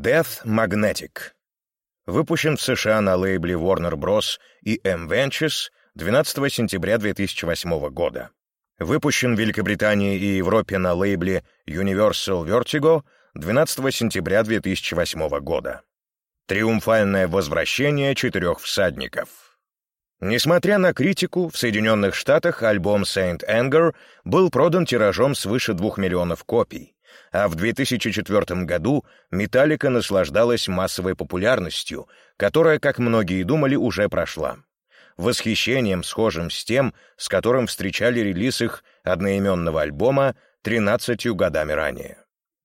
Death Magnetic. Выпущен в США на лейбле Warner Bros. и M Ventures 12 сентября 2008 года. Выпущен в Великобритании и Европе на лейбле Universal Vertigo 12 сентября 2008 года. Триумфальное возвращение четырех всадников. Несмотря на критику, в Соединенных Штатах альбом Saint Anger был продан тиражом свыше двух миллионов копий, а в 2004 году «Металлика» наслаждалась массовой популярностью, которая, как многие думали, уже прошла. Восхищением, схожим с тем, с которым встречали релиз их одноименного альбома 13 годами ранее.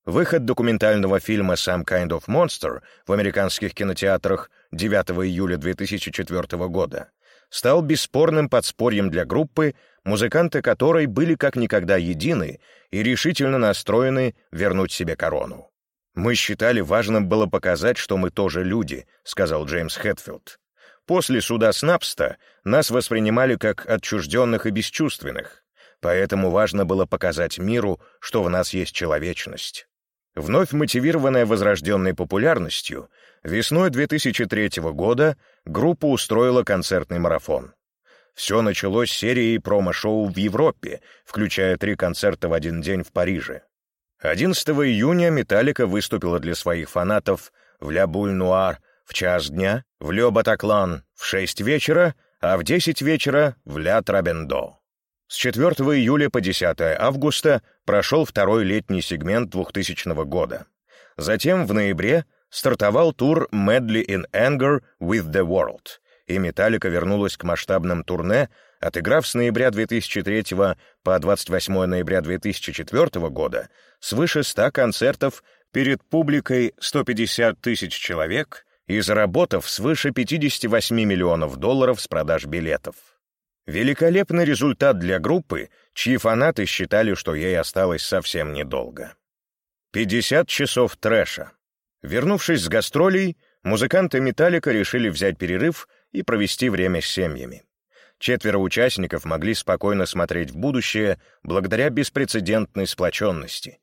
Выход документального фильма «Some Kind of Monster» в американских кинотеатрах 9 июля 2004 года стал бесспорным подспорьем для группы, музыканты которой были как никогда едины и решительно настроены вернуть себе корону. «Мы считали важным было показать, что мы тоже люди», — сказал Джеймс Хэтфилд. «После суда Снапста нас воспринимали как отчужденных и бесчувственных, поэтому важно было показать миру, что в нас есть человечность». Вновь мотивированная возрожденной популярностью, весной 2003 года группа устроила концертный марафон. Все началось серией промо-шоу в Европе, включая три концерта в один день в Париже. 11 июня «Металлика» выступила для своих фанатов в «Ля Буль Нуар» в час дня, в «Ле Батаклан» в 6 вечера, а в 10 вечера в «Ля Трабендо». С 4 июля по 10 августа прошел второй летний сегмент 2000 года. Затем в ноябре стартовал тур «Medley in Anger with the World», и «Металлика» вернулась к масштабным турне, отыграв с ноября 2003 по 28 ноября 2004 года свыше 100 концертов перед публикой 150 тысяч человек и заработав свыше 58 миллионов долларов с продаж билетов. Великолепный результат для группы, чьи фанаты считали, что ей осталось совсем недолго. 50 часов трэша. Вернувшись с гастролей, музыканты «Металлика» решили взять перерыв и провести время с семьями. Четверо участников могли спокойно смотреть в будущее благодаря беспрецедентной сплоченности.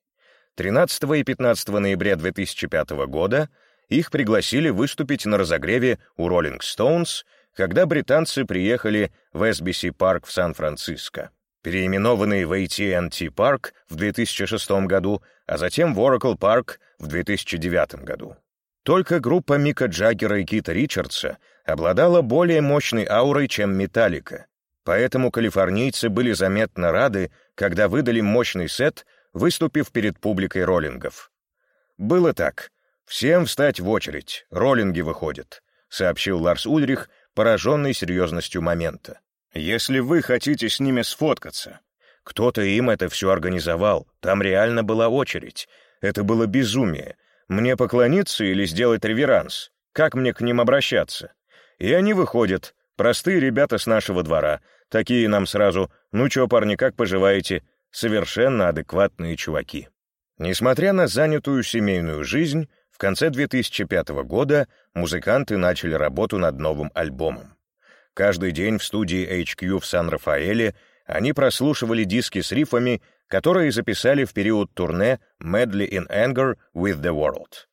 13 и 15 ноября 2005 года их пригласили выступить на разогреве у Rolling Stones — когда британцы приехали в SBC Парк в Сан-Франциско, переименованный в AT&T Park в 2006 году, а затем в Oracle Park в 2009 году. Только группа Мика Джаггера и Кита Ричардса обладала более мощной аурой, чем Металлика, поэтому калифорнийцы были заметно рады, когда выдали мощный сет, выступив перед публикой роллингов. Было так. «Всем встать в очередь, роллинги выходят», — сообщил Ларс Ульрих, пораженный серьезностью момента. «Если вы хотите с ними сфоткаться...» Кто-то им это все организовал, там реально была очередь. Это было безумие. Мне поклониться или сделать реверанс? Как мне к ним обращаться? И они выходят, простые ребята с нашего двора, такие нам сразу «Ну чё, парни, как поживаете?» Совершенно адекватные чуваки. Несмотря на занятую семейную жизнь, в конце 2005 года музыканты начали работу над новым альбомом. Каждый день в студии HQ в Сан-Рафаэле они прослушивали диски с рифами, которые записали в период турне «Medley in Anger with the World».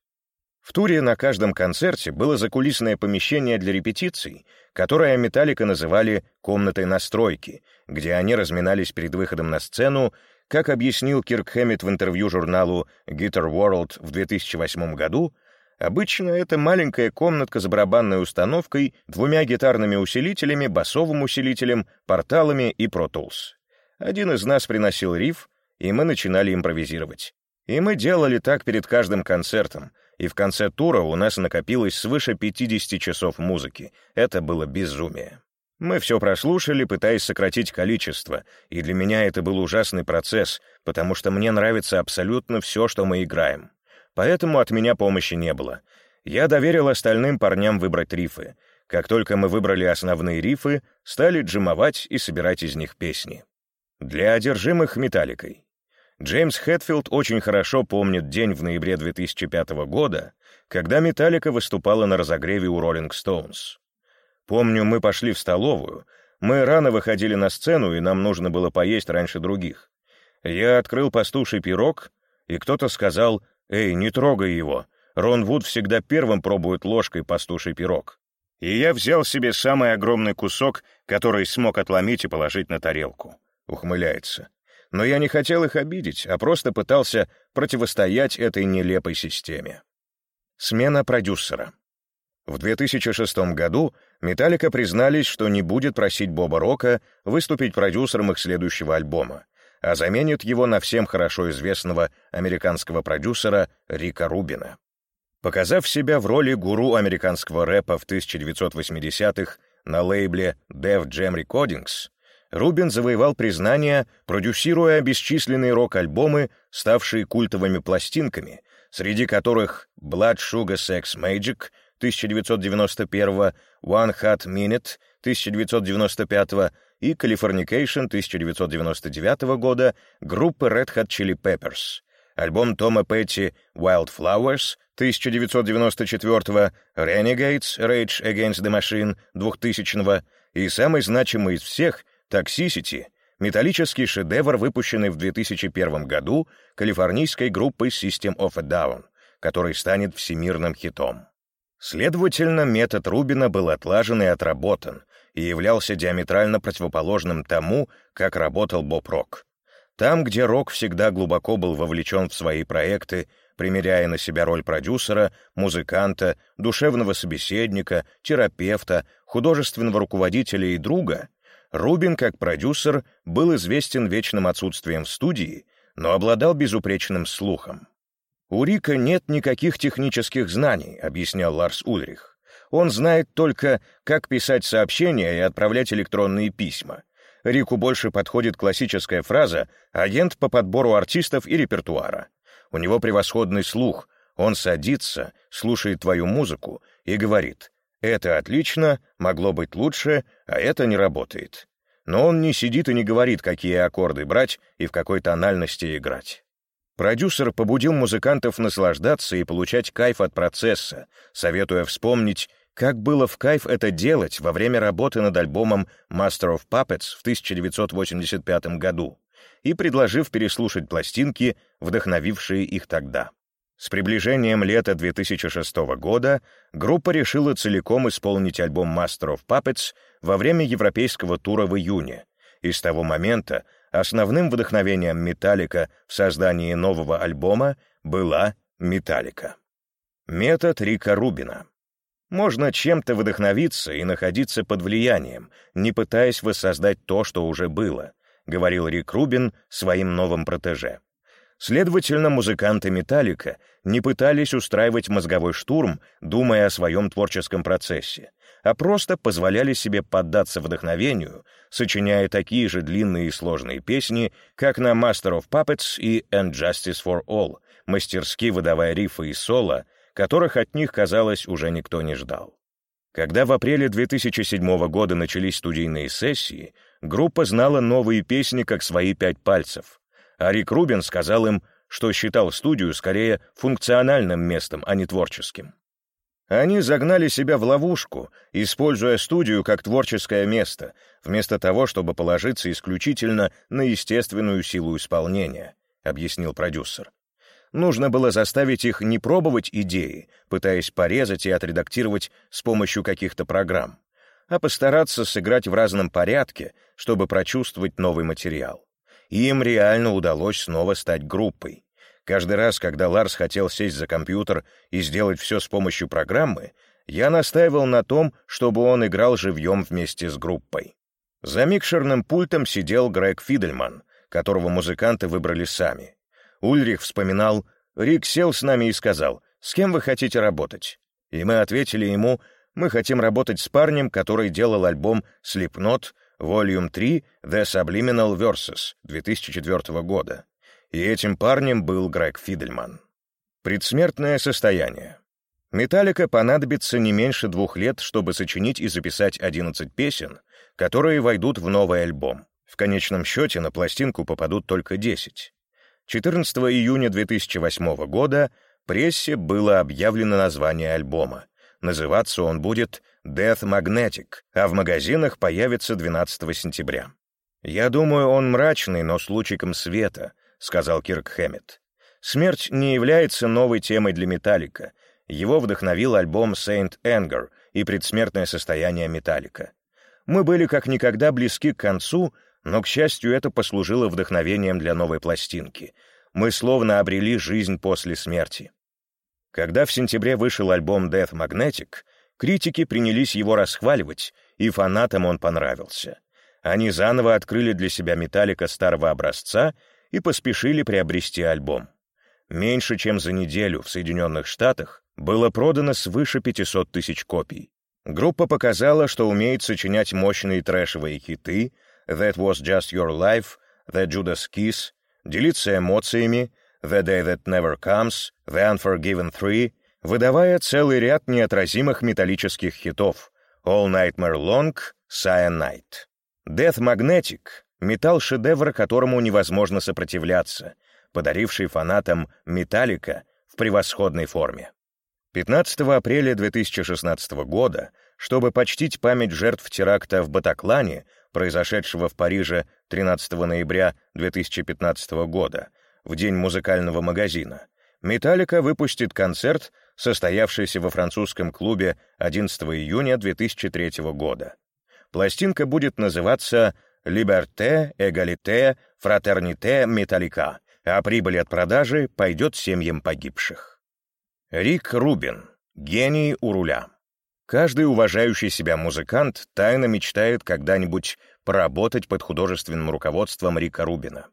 В туре на каждом концерте было закулисное помещение для репетиций, которое Металлика называли «комнатой настройки», где они разминались перед выходом на сцену как объяснил Кирк Хэммит в интервью журналу Guitar World в 2008 году, обычно это маленькая комнатка с барабанной установкой, двумя гитарными усилителями, басовым усилителем, порталами и Pro Tools. Один из нас приносил риф, и мы начинали импровизировать. И мы делали так перед каждым концертом, и в конце тура у нас накопилось свыше 50 часов музыки. Это было безумие. Мы все прослушали, пытаясь сократить количество, и для меня это был ужасный процесс, потому что мне нравится абсолютно все, что мы играем. Поэтому от меня помощи не было. Я доверил остальным парням выбрать рифы. Как только мы выбрали основные рифы, стали джимовать и собирать из них песни. Для одержимых металликой. Джеймс Хэтфилд очень хорошо помнит день в ноябре 2005 года, когда Металлика выступала на разогреве у Rolling Stones. Помню, мы пошли в столовую. Мы рано выходили на сцену, и нам нужно было поесть раньше других. Я открыл пастуший пирог, и кто-то сказал, «Эй, не трогай его, Рон Вуд всегда первым пробует ложкой пастуший пирог. И я взял себе самый огромный кусок, который смог отломить и положить на тарелку. Ухмыляется. Но я не хотел их обидеть, а просто пытался противостоять этой нелепой системе. Смена продюсера. В 2006 году Металлика признались, что не будет просить Боба Рока выступить продюсером их следующего альбома, а заменит его на всем хорошо известного американского продюсера Рика Рубина. Показав себя в роли гуру американского рэпа в 1980-х на лейбле Def Jam Recordings, Рубин завоевал признание, продюсируя бесчисленные рок-альбомы, ставшие культовыми пластинками, среди которых Blood Sugar Sex Magic 1991, One Hot Minute 1995 и Californication 1999 года группы Red Hot Chili Peppers, альбом Тома Петти Wildflowers 1994, Renegades Rage Against the Machine 2000 и самый значимый из всех Toxicity — металлический шедевр, выпущенный в 2001 году калифорнийской группой System of a Down, который станет всемирным хитом. Следовательно, метод Рубина был отлажен и отработан, и являлся диаметрально противоположным тому, как работал Боб Рок. Там, где Рок всегда глубоко был вовлечен в свои проекты, примеряя на себя роль продюсера, музыканта, душевного собеседника, терапевта, художественного руководителя и друга, Рубин, как продюсер, был известен вечным отсутствием в студии, но обладал безупречным слухом. «У Рика нет никаких технических знаний», — объяснял Ларс Ульрих. «Он знает только, как писать сообщения и отправлять электронные письма. Рику больше подходит классическая фраза «агент по подбору артистов и репертуара». У него превосходный слух. Он садится, слушает твою музыку и говорит «это отлично, могло быть лучше, а это не работает». Но он не сидит и не говорит, какие аккорды брать и в какой тональности играть. Продюсер побудил музыкантов наслаждаться и получать кайф от процесса, советуя вспомнить, как было в кайф это делать во время работы над альбомом Master of Puppets в 1985 году, и предложив переслушать пластинки, вдохновившие их тогда. С приближением лета 2006 года группа решила целиком исполнить альбом Master of Puppets во время европейского тура в июне, и с того момента основным вдохновением Металлика в создании нового альбома была Металлика. Метод Рика Рубина. Можно чем-то вдохновиться и находиться под влиянием, не пытаясь воссоздать то, что уже было, говорил Рик Рубин своим новым протеже. Следовательно, музыканты «Металлика» не пытались устраивать мозговой штурм, думая о своем творческом процессе, а просто позволяли себе поддаться вдохновению, сочиняя такие же длинные и сложные песни, как на Master of Puppets и And Justice for All, мастерски выдавая рифы и соло, которых от них, казалось, уже никто не ждал. Когда в апреле 2007 года начались студийные сессии, группа знала новые песни как свои пять пальцев, а Рик Рубин сказал им, что считал студию скорее функциональным местом, а не творческим. Они загнали себя в ловушку, используя студию как творческое место, вместо того, чтобы положиться исключительно на естественную силу исполнения, объяснил продюсер. Нужно было заставить их не пробовать идеи, пытаясь порезать и отредактировать с помощью каких-то программ, а постараться сыграть в разном порядке, чтобы прочувствовать новый материал. Им реально удалось снова стать группой. Каждый раз, когда Ларс хотел сесть за компьютер и сделать все с помощью программы, я настаивал на том, чтобы он играл живьем вместе с группой. За микшерным пультом сидел Грег Фидельман, которого музыканты выбрали сами. Ульрих вспоминал, Рик сел с нами и сказал, «С кем вы хотите работать?» И мы ответили ему, «Мы хотим работать с парнем, который делал альбом Slipknot Volume 3 The Subliminal Verses 2004 года и этим парнем был Грег Фидельман. Предсмертное состояние. Металлика понадобится не меньше двух лет, чтобы сочинить и записать 11 песен, которые войдут в новый альбом. В конечном счете на пластинку попадут только 10. 14 июня 2008 года прессе было объявлено название альбома. Называться он будет Death Magnetic, а в магазинах появится 12 сентября. Я думаю, он мрачный, но с лучиком света, — сказал Кирк Хэммет. «Смерть не является новой темой для Металлика. Его вдохновил альбом «Saint Anger» и предсмертное состояние «Металлика». Мы были как никогда близки к концу, но, к счастью, это послужило вдохновением для новой пластинки. Мы словно обрели жизнь после смерти. Когда в сентябре вышел альбом Death Magnetic, критики принялись его расхваливать, и фанатам он понравился. Они заново открыли для себя металлика старого образца и поспешили приобрести альбом. Меньше чем за неделю в Соединенных Штатах было продано свыше 500 тысяч копий. Группа показала, что умеет сочинять мощные трэшевые хиты «That Was Just Your Life», «The Judas Kiss», делиться эмоциями «The Day That Never Comes», «The Unforgiven Three», выдавая целый ряд неотразимых металлических хитов «All Nightmare Long», «Cyanide». «Death Magnetic» — металл-шедевр, которому невозможно сопротивляться, подаривший фанатам «Металлика» в превосходной форме. 15 апреля 2016 года, чтобы почтить память жертв теракта в Батаклане, произошедшего в Париже 13 ноября 2015 года, в день музыкального магазина, «Металлика» выпустит концерт, состоявшийся во французском клубе 11 июня 2003 года. Пластинка будет называться «Liberté, Égalité, Fraternité, Metallica», а прибыль от продажи пойдет семьям погибших. Рик Рубин. Гений у руля. Каждый уважающий себя музыкант тайно мечтает когда-нибудь поработать под художественным руководством Рика Рубина.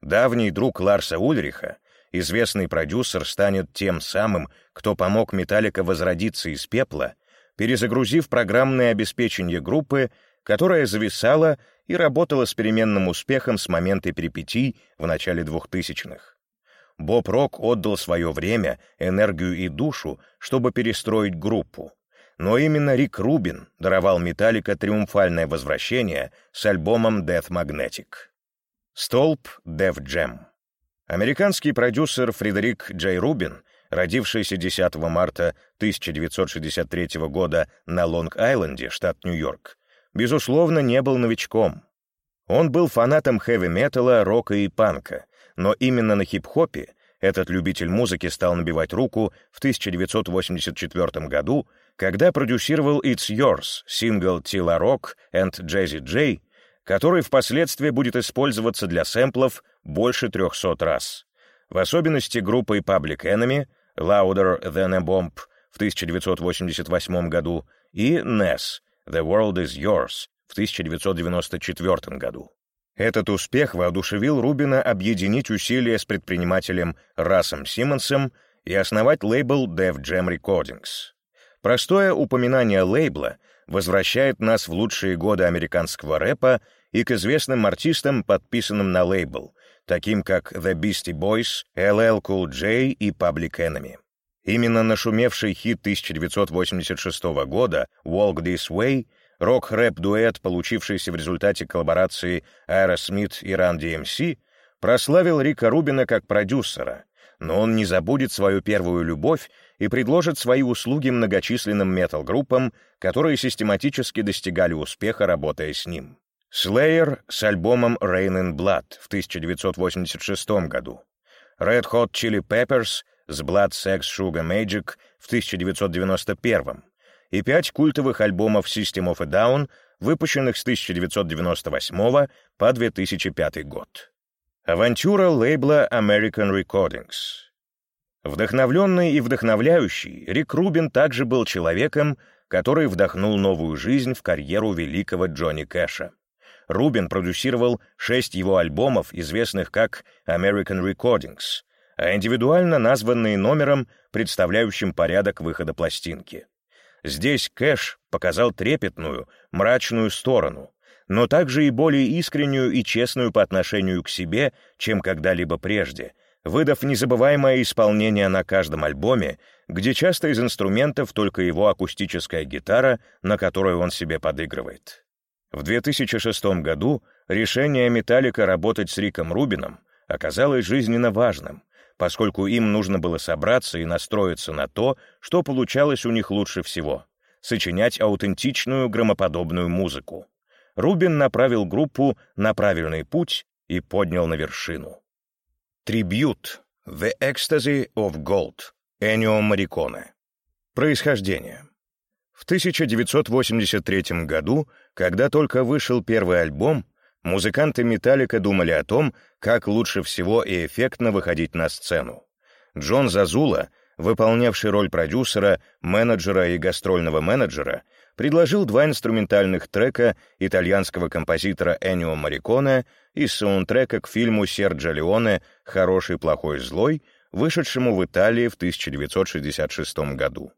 Давний друг Ларса Ульриха, известный продюсер, станет тем самым, кто помог Металлика возродиться из пепла, перезагрузив программное обеспечение группы, которая зависала и работала с переменным успехом с момента перипетий в начале 2000-х. Боб Рок отдал свое время, энергию и душу, чтобы перестроить группу. Но именно Рик Рубин даровал Металлика триумфальное возвращение с альбомом Death Magnetic. Столб Death Jam. Американский продюсер Фредерик Джей Рубин, родившийся 10 марта 1963 года на Лонг-Айленде, штат Нью-Йорк, безусловно, не был новичком. Он был фанатом хэви-металла, рока и панка, но именно на хип-хопе этот любитель музыки стал набивать руку в 1984 году, когда продюсировал «It's Yours» сингл «Tila Rock and Jazzy J», который впоследствии будет использоваться для сэмплов больше 300 раз. В особенности группой Public Enemy, Louder Than a Bomb в 1988 году и Ness, The World Is Yours в 1994 году. Этот успех воодушевил Рубина объединить усилия с предпринимателем Расом Симмонсом и основать лейбл Def Jam Recordings. Простое упоминание лейбла возвращает нас в лучшие годы американского рэпа и к известным артистам, подписанным на лейбл, таким как The Beastie Boys, LL Cool J и Public Enemy. Именно нашумевший хит 1986 года «Walk This Way» рок-рэп-дуэт, получившийся в результате коллаборации Аэросмит и Run DMC, прославил Рика Рубина как продюсера, но он не забудет свою первую любовь и предложит свои услуги многочисленным метал-группам, которые систематически достигали успеха, работая с ним. Slayer с альбомом Reign in Blood в 1986 году, Red Hot Chili Peppers с Blood Sex Sugar Magic в 1991 и пять культовых альбомов System of a Down, выпущенных с 1998 по 2005 год. Авантюра лейбла American Recordings. Вдохновленный и вдохновляющий, Рик Рубин также был человеком, который вдохнул новую жизнь в карьеру великого Джонни Кэша. Рубин продюсировал шесть его альбомов, известных как American Recordings, а индивидуально названные номером, представляющим порядок выхода пластинки. Здесь Кэш показал трепетную, мрачную сторону, но также и более искреннюю и честную по отношению к себе, чем когда-либо прежде, выдав незабываемое исполнение на каждом альбоме, где часто из инструментов только его акустическая гитара, на которой он себе подыгрывает. В 2006 году решение Металлика работать с Риком Рубином оказалось жизненно важным, поскольку им нужно было собраться и настроиться на то, что получалось у них лучше всего — сочинять аутентичную громоподобную музыку. Рубин направил группу на правильный путь и поднял на вершину. Трибют «The Ecstasy of Gold» Энио Мариконе Происхождение. В 1983 году, когда только вышел первый альбом, музыканты «Металлика» думали о том, как лучше всего и эффектно выходить на сцену. Джон Зазула, выполнявший роль продюсера, менеджера и гастрольного менеджера, предложил два инструментальных трека итальянского композитора Эннио Мариконе из саундтрека к фильму Серджо Леоне «Хороший, плохой, злой», вышедшему в Италии в 1966 году.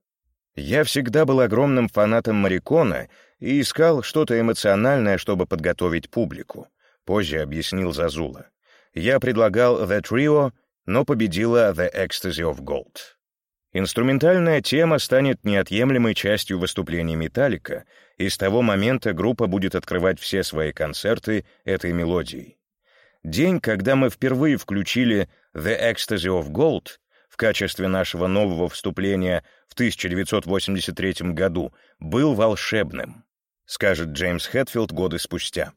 Я всегда был огромным фанатом Марикона и искал что-то эмоциональное, чтобы подготовить публику. Позже объяснил Зазула. Я предлагал The Trio, но победила The Ecstasy of Gold. Инструментальная тема станет неотъемлемой частью выступлений «Металлика», и с того момента группа будет открывать все свои концерты этой мелодией. День, когда мы впервые включили «The Ecstasy of Gold», качестве нашего нового вступления в 1983 году был волшебным, скажет Джеймс Хэтфилд годы спустя.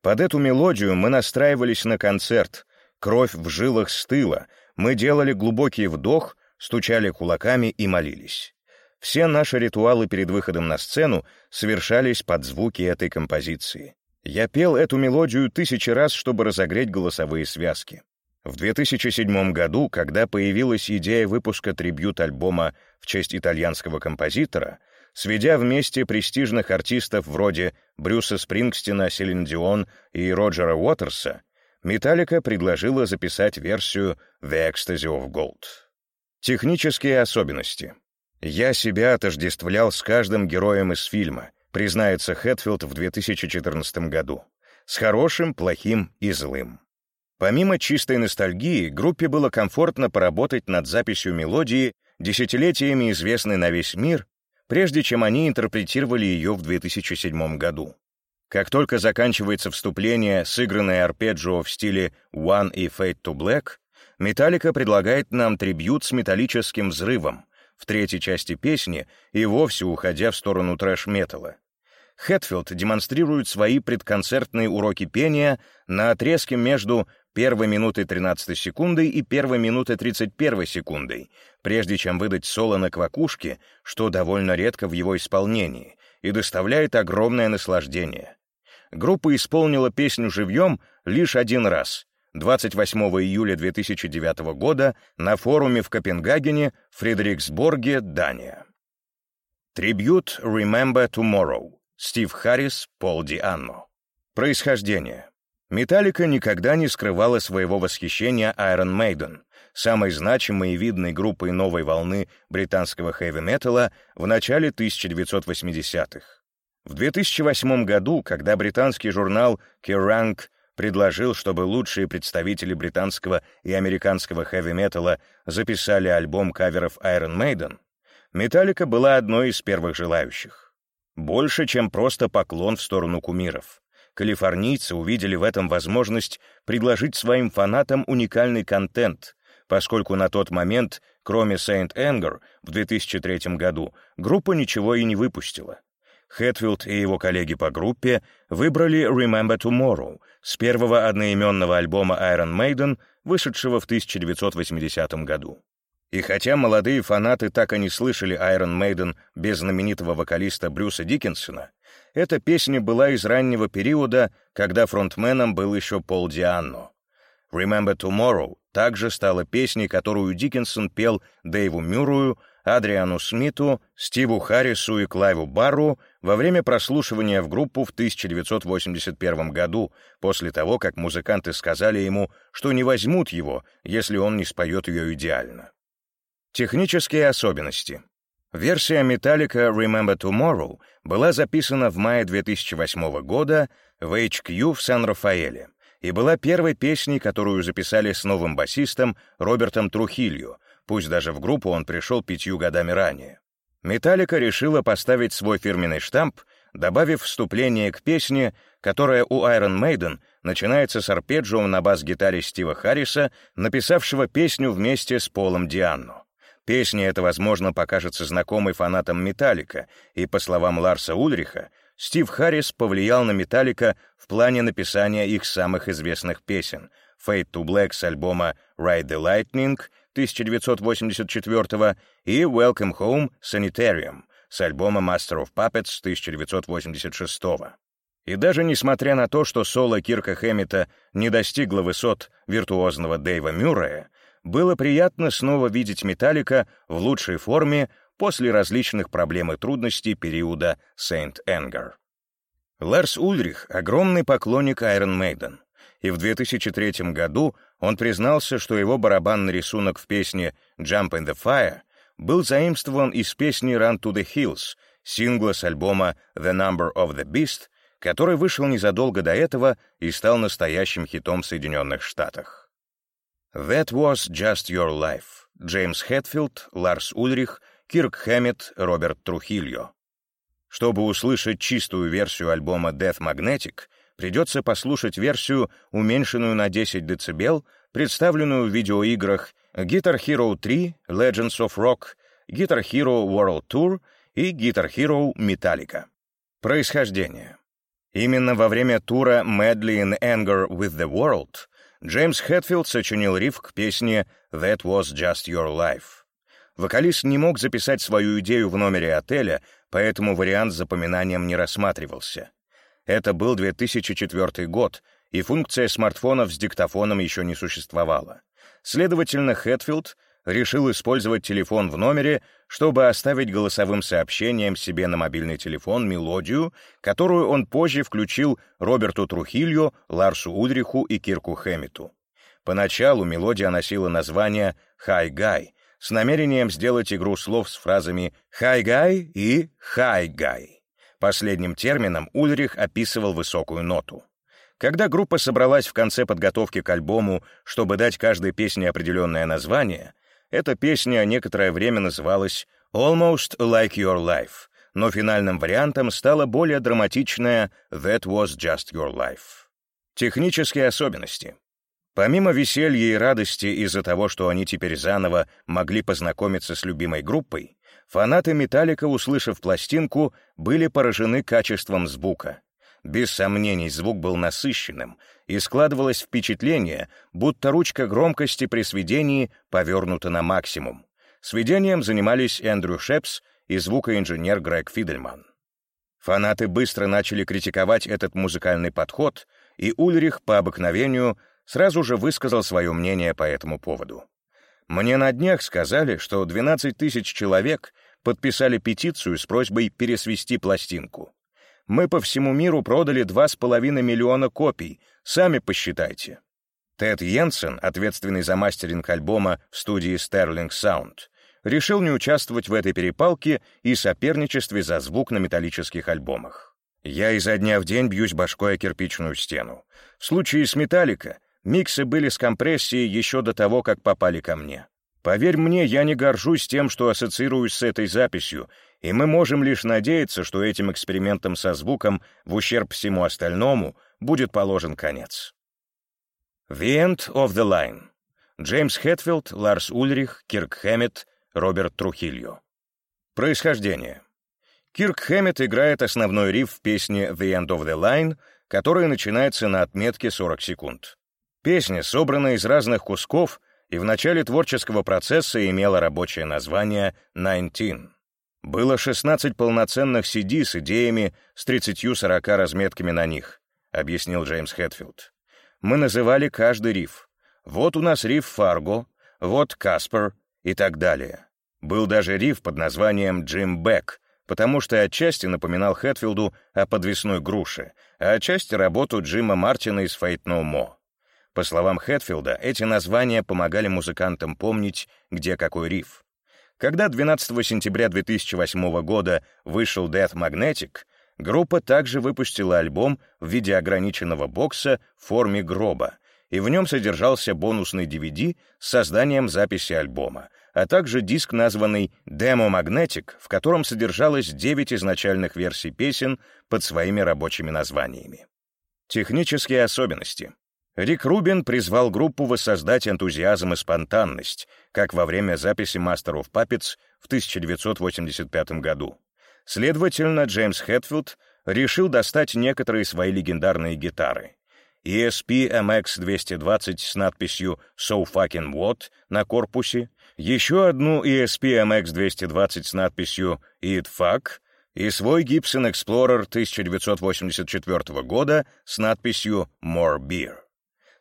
Под эту мелодию мы настраивались на концерт, кровь в жилах стыла, мы делали глубокий вдох, стучали кулаками и молились. Все наши ритуалы перед выходом на сцену совершались под звуки этой композиции. Я пел эту мелодию тысячи раз, чтобы разогреть голосовые связки. В 2007 году, когда появилась идея выпуска трибют-альбома в честь итальянского композитора, сведя вместе престижных артистов вроде Брюса Спрингстина, Селин Дион и Роджера Уотерса, Металлика предложила записать версию «The Ecstasy of Gold». Технические особенности. «Я себя отождествлял с каждым героем из фильма», признается Хэтфилд в 2014 году. «С хорошим, плохим и злым». Помимо чистой ностальгии, группе было комфортно поработать над записью мелодии, десятилетиями известной на весь мир, прежде чем они интерпретировали ее в 2007 году. Как только заканчивается вступление, сыгранное арпеджио в стиле «One» и «Fade to Black», Металлика предлагает нам трибют с металлическим взрывом, в третьей части песни и вовсе уходя в сторону трэш-металла. Хэтфилд демонстрирует свои предконцертные уроки пения на отрезке между первой минутой 13 секундой и первой минутой 31 секундой, прежде чем выдать соло на квакушке, что довольно редко в его исполнении, и доставляет огромное наслаждение. Группа исполнила песню живьем лишь один раз, 28 июля 2009 года на форуме в Копенгагене, Фредериксборге, Дания. Трибют «Remember Tomorrow» Стив Харрис, Пол Ди Анно. Происхождение. Металлика никогда не скрывала своего восхищения Iron Maiden, самой значимой и видной группой новой волны британского хэви-металла в начале 1980-х. В 2008 году, когда британский журнал Kerrang предложил, чтобы лучшие представители британского и американского хэви-металла записали альбом каверов Iron Maiden, Металлика была одной из первых желающих. Больше, чем просто поклон в сторону кумиров калифорнийцы увидели в этом возможность предложить своим фанатам уникальный контент, поскольку на тот момент, кроме Saint Anger в 2003 году, группа ничего и не выпустила. Хэтфилд и его коллеги по группе выбрали Remember Tomorrow с первого одноименного альбома Iron Maiden, вышедшего в 1980 году. И хотя молодые фанаты так и не слышали Iron Maiden без знаменитого вокалиста Брюса Диккенсона, эта песня была из раннего периода, когда фронтменом был еще Пол Дианно. «Remember Tomorrow» также стала песней, которую Диккенсон пел Дэйву Мюррею, Адриану Смиту, Стиву Харрису и Клайву Барру во время прослушивания в группу в 1981 году, после того, как музыканты сказали ему, что не возьмут его, если он не споет ее идеально. Технические особенности. Версия Metallica Remember Tomorrow была записана в мае 2008 года в HQ в Сан-Рафаэле и была первой песней, которую записали с новым басистом Робертом Трухилью, пусть даже в группу он пришел пятью годами ранее. Металлика решила поставить свой фирменный штамп, добавив вступление к песне, которая у Iron Maiden начинается с арпеджио на бас-гитаре Стива Харриса, написавшего песню вместе с Полом Дианно. Песня эта, возможно, покажется знакомой фанатам «Металлика», и, по словам Ларса Ульриха, Стив Харрис повлиял на «Металлика» в плане написания их самых известных песен «Fade to Black» с альбома «Ride the Lightning» 1984 и Welcome Home Sanitarium с альбома Master of Puppets 1986 И даже несмотря на то, что соло Кирка Хэммита не достигло высот виртуозного Дэйва Мюррея, было приятно снова видеть Металлика в лучшей форме после различных проблем и трудностей периода Saint-Anger. Ларс Ульрих — огромный поклонник Iron Maiden, и в 2003 году он признался, что его барабанный рисунок в песне «Jump in the Fire» был заимствован из песни «Run to the Hills», сингла с альбома «The Number of the Beast», который вышел незадолго до этого и стал настоящим хитом в Соединенных Штатах. «That was just your life» Джеймс Хэтфилд, Ларс Ульрих, Кирк Хэммет, Роберт Трухильо. Чтобы услышать чистую версию альбома Death Magnetic, придется послушать версию, уменьшенную на 10 дБ, представленную в видеоиграх Guitar Hero 3, Legends of Rock, Guitar Hero World Tour и Guitar Hero Metallica. Происхождение. Именно во время тура Madly in Anger with the World Джеймс Хэтфилд сочинил риф к песне «That was just your life». Вокалист не мог записать свою идею в номере отеля, поэтому вариант с запоминанием не рассматривался. Это был 2004 год, и функция смартфонов с диктофоном еще не существовала. Следовательно, Хэтфилд решил использовать телефон в номере, чтобы оставить голосовым сообщением себе на мобильный телефон мелодию, которую он позже включил Роберту Трухилью, Ларсу Удриху и Кирку Хэммиту. Поначалу мелодия носила название «Хай Гай», с намерением сделать игру слов с фразами «Хай Гай» и «Хай Гай». Последним термином Ульрих описывал высокую ноту. Когда группа собралась в конце подготовки к альбому, чтобы дать каждой песне определенное название, эта песня некоторое время называлась «Almost Like Your Life», но финальным вариантом стала более драматичная «That Was Just Your Life». Технические особенности. Помимо веселья и радости из-за того, что они теперь заново могли познакомиться с любимой группой, Фанаты «Металлика», услышав пластинку, были поражены качеством звука. Без сомнений, звук был насыщенным, и складывалось впечатление, будто ручка громкости при сведении повернута на максимум. Сведением занимались Эндрю Шепс и звукоинженер Грег Фидельман. Фанаты быстро начали критиковать этот музыкальный подход, и Ульрих по обыкновению сразу же высказал свое мнение по этому поводу. Мне на днях сказали, что 12 тысяч человек подписали петицию с просьбой пересвести пластинку. Мы по всему миру продали 2,5 миллиона копий, сами посчитайте. Тед Йенсен, ответственный за мастеринг альбома в студии Sterling Sound, решил не участвовать в этой перепалке и соперничестве за звук на металлических альбомах. Я изо дня в день бьюсь башкой о кирпичную стену. В случае с «Металлика» Миксы были с компрессией еще до того, как попали ко мне. Поверь мне, я не горжусь тем, что ассоциируюсь с этой записью, и мы можем лишь надеяться, что этим экспериментом со звуком в ущерб всему остальному будет положен конец. The End of the Line. Джеймс Хэтфилд, Ларс Ульрих, Кирк Хэммет, Роберт Трухильо. Происхождение. Кирк Хэммет играет основной риф в песне The End of the Line, которая начинается на отметке 40 секунд. Песня собрана из разных кусков и в начале творческого процесса имела рабочее название «Nineteen». Было 16 полноценных CD с идеями с 30-40 разметками на них, объяснил Джеймс Хэтфилд. Мы называли каждый риф. Вот у нас риф «Фарго», вот «Каспер» и так далее. Был даже риф под названием «Джим Бэк», потому что отчасти напоминал Хэтфилду о подвесной груше, а отчасти работу Джима Мартина из «Fate No More». По словам Хэтфилда, эти названия помогали музыкантам помнить, где какой риф. Когда 12 сентября 2008 года вышел Death Magnetic, группа также выпустила альбом в виде ограниченного бокса в форме гроба, и в нем содержался бонусный DVD с созданием записи альбома, а также диск, названный Demo Magnetic, в котором содержалось 9 изначальных версий песен под своими рабочими названиями. Технические особенности. Рик Рубин призвал группу воссоздать энтузиазм и спонтанность, как во время записи Master of Puppets в 1985 году. Следовательно, Джеймс Хэтфилд решил достать некоторые свои легендарные гитары. ESP MX220 с надписью «So fucking what» на корпусе, еще одну ESP MX220 с надписью «Eat fuck» и свой Gibson Explorer 1984 года с надписью «More Beer».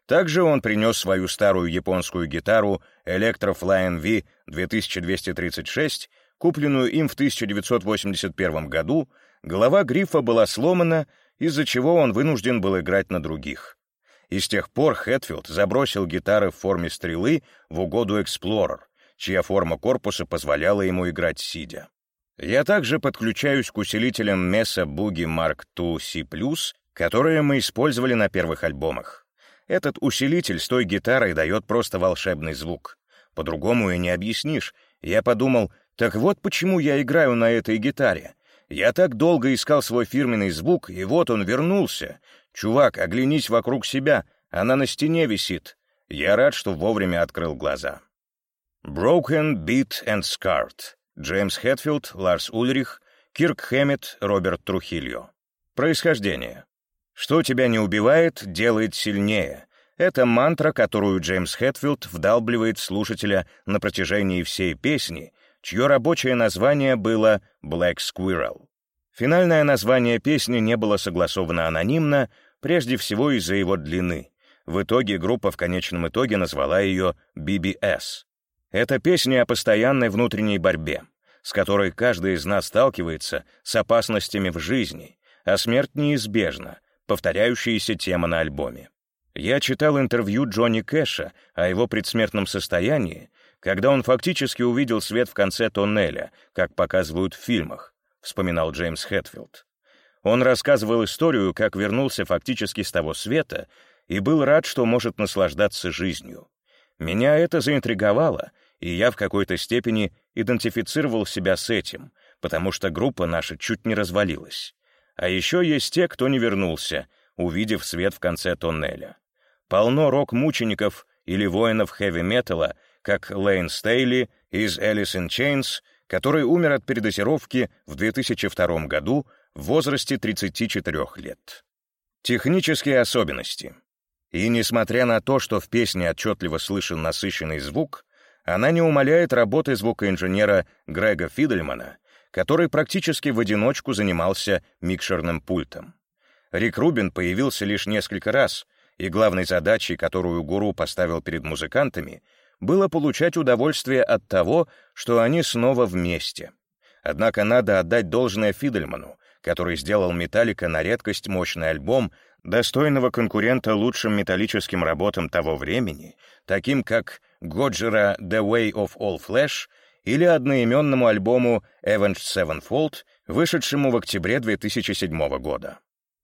Также он принес свою старую японскую гитару Electro Flying V 2236, купленную им в 1981 году, голова грифа была сломана, из-за чего он вынужден был играть на других. И с тех пор Хэтфилд забросил гитары в форме стрелы в угоду Explorer, чья форма корпуса позволяла ему играть сидя. Я также подключаюсь к усилителям Mesa Boogie Mark II C+, которые мы использовали на первых альбомах. Этот усилитель с той гитарой дает просто волшебный звук. По-другому и не объяснишь. Я подумал, так вот почему я играю на этой гитаре. Я так долго искал свой фирменный звук, и вот он вернулся. Чувак, оглянись вокруг себя, она на стене висит. Я рад, что вовремя открыл глаза. Broken, Beat and Scarred. Джеймс Хэтфилд, Ларс Ульрих, Кирк Хэммет, Роберт Трухильо. Происхождение. Что тебя не убивает, делает сильнее. Это мантра, которую Джеймс Хэтфилд вдалбливает слушателя на протяжении всей песни, чье рабочее название было «Black Squirrel». Финальное название песни не было согласовано анонимно, прежде всего из-за его длины. В итоге группа в конечном итоге назвала ее BBS. Это песня о постоянной внутренней борьбе, с которой каждый из нас сталкивается с опасностями в жизни, а смерть неизбежна, повторяющаяся тема на альбоме. Я читал интервью Джонни Кэша о его предсмертном состоянии, когда он фактически увидел свет в конце тоннеля, как показывают в фильмах, вспоминал Джеймс Хэтфилд. Он рассказывал историю, как вернулся фактически с того света и был рад, что может наслаждаться жизнью. Меня это заинтриговало, и я в какой-то степени идентифицировал себя с этим, потому что группа наша чуть не развалилась. А еще есть те, кто не вернулся, увидев свет в конце тоннеля. Полно рок-мучеников или воинов хэви-металла, как Лейн Стейли из Alice in Chains, который умер от передозировки в 2002 году в возрасте 34 лет. Технические особенности. И несмотря на то, что в песне отчетливо слышен насыщенный звук, она не умаляет работы звукоинженера Грега Фидельмана, который практически в одиночку занимался микшерным пультом. Рик Рубин появился лишь несколько раз, и главной задачей, которую гуру поставил перед музыкантами, было получать удовольствие от того, что они снова вместе. Однако надо отдать должное Фидельману, который сделал «Металлика» на редкость мощный альбом, достойного конкурента лучшим металлическим работам того времени, таким как Годжера «The Way of All Flesh» или одноименному альбому «Avenged Sevenfold», вышедшему в октябре 2007 года.